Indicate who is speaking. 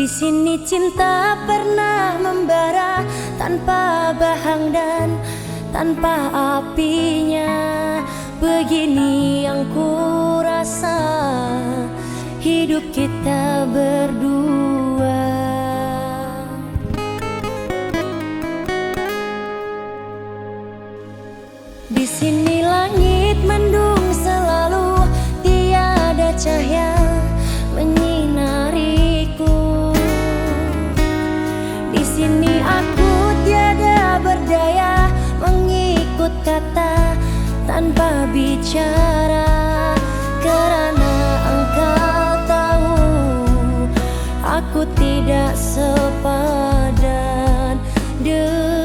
Speaker 1: Di sini cinta pernah membara tanpa bahang dan tanpa apinya. Begini yang ku rasa hidup kita berdua. Kata tanpa bicara Karena engkau tahu aku tidak sepadan. dengan